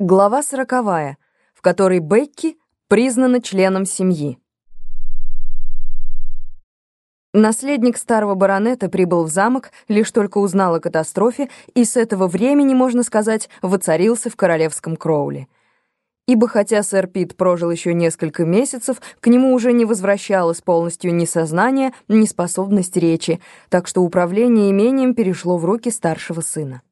Глава сороковая, в которой Бекки признана членом семьи. Наследник старого баронета прибыл в замок, лишь только узнал о катастрофе, и с этого времени, можно сказать, воцарился в королевском Кроуле. Ибо хотя сэр Пит прожил еще несколько месяцев, к нему уже не возвращалось полностью ни сознание, ни способность речи, так что управление имением перешло в руки старшего сына.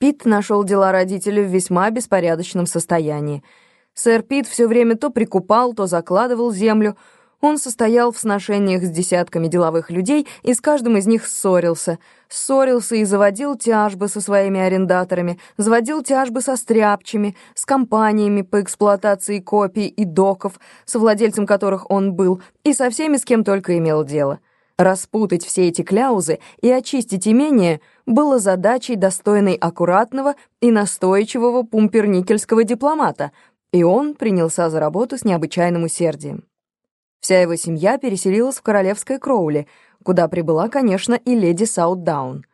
Пит нашел дела родителей в весьма беспорядочном состоянии. Сэр Пит все время то прикупал, то закладывал землю. Он состоял в сношениях с десятками деловых людей и с каждым из них ссорился. Ссорился и заводил тяжбы со своими арендаторами, заводил тяжбы со стряпчими, с компаниями по эксплуатации копий и доков, со владельцем которых он был, и со всеми, с кем только имел дело. Распутать все эти кляузы и очистить имение было задачей, достойной аккуратного и настойчивого пумперникельского дипломата, и он принялся за работу с необычайным усердием. Вся его семья переселилась в королевское Кроули, куда прибыла, конечно, и леди Саутдаун.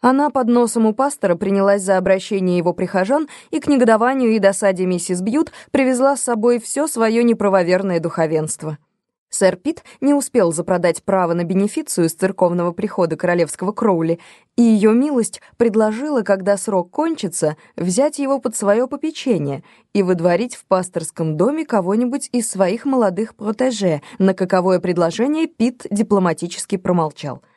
Она под носом у пастора принялась за обращение его прихожан и к негодованию и досаде миссис Бьют привезла с собой все свое неправоверное духовенство — Сэр Пит не успел запродать право на бенефицию с церковного прихода королевского Кроули, и ее милость предложила, когда срок кончится, взять его под свое попечение и выдворить в пасторском доме кого-нибудь из своих молодых протеже, на каковое предложение Пит дипломатически промолчал —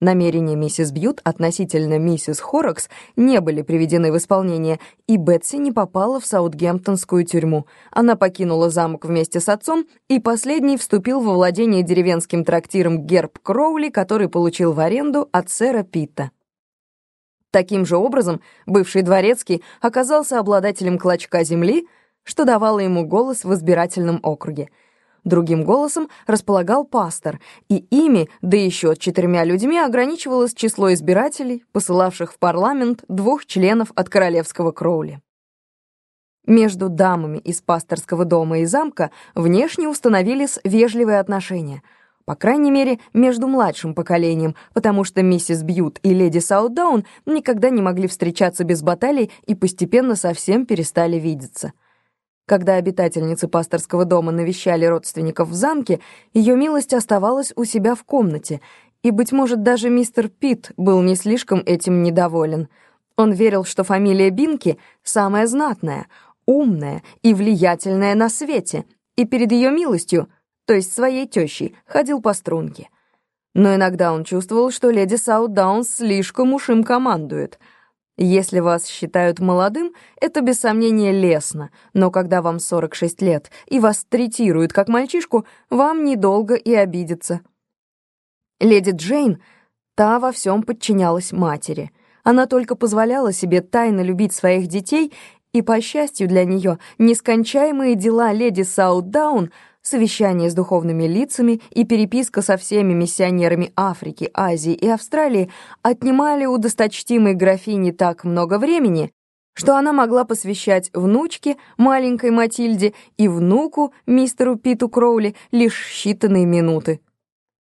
Намерения миссис Бьют относительно миссис Хоррокс не были приведены в исполнение, и Бетси не попала в Саутгемптонскую тюрьму. Она покинула замок вместе с отцом, и последний вступил во владение деревенским трактиром Герб Кроули, который получил в аренду от сэра Питта. Таким же образом, бывший дворецкий оказался обладателем клочка земли, что давало ему голос в избирательном округе — Другим голосом располагал пастор, и ими, да еще четырьмя людьми, ограничивалось число избирателей, посылавших в парламент двух членов от королевского Кроули. Между дамами из пасторского дома и замка внешне установились вежливые отношения, по крайней мере, между младшим поколением, потому что миссис Бьют и леди Саутдаун никогда не могли встречаться без баталий и постепенно совсем перестали видеться — когда обитательницы пасторского дома навещали родственников в замке, ее милость оставалась у себя в комнате, и, быть может, даже мистер Пит был не слишком этим недоволен. Он верил, что фамилия Бинки самая знатная, умная и влиятельная на свете, и перед ее милостью, то есть своей тещей, ходил по струнке. Но иногда он чувствовал, что леди Саутдаунс слишком уж им командует — если вас считают молодым, это без сомнения лестно, но когда вам 46 лет и вас третируют как мальчишку, вам недолго и обидеться. Леди Джейн, та во всем подчинялась матери. Она только позволяла себе тайно любить своих детей, и, по счастью для нее, нескончаемые дела леди Саутдаун — совещания с духовными лицами и переписка со всеми миссионерами Африки, Азии и Австралии отнимали у досточтимой графини так много времени, что она могла посвящать внучке, маленькой Матильде, и внуку, мистеру Питу Кроули, лишь считанные минуты.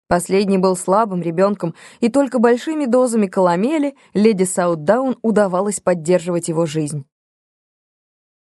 Последний был слабым ребенком, и только большими дозами коломели леди Саутдаун удавалось поддерживать его жизнь.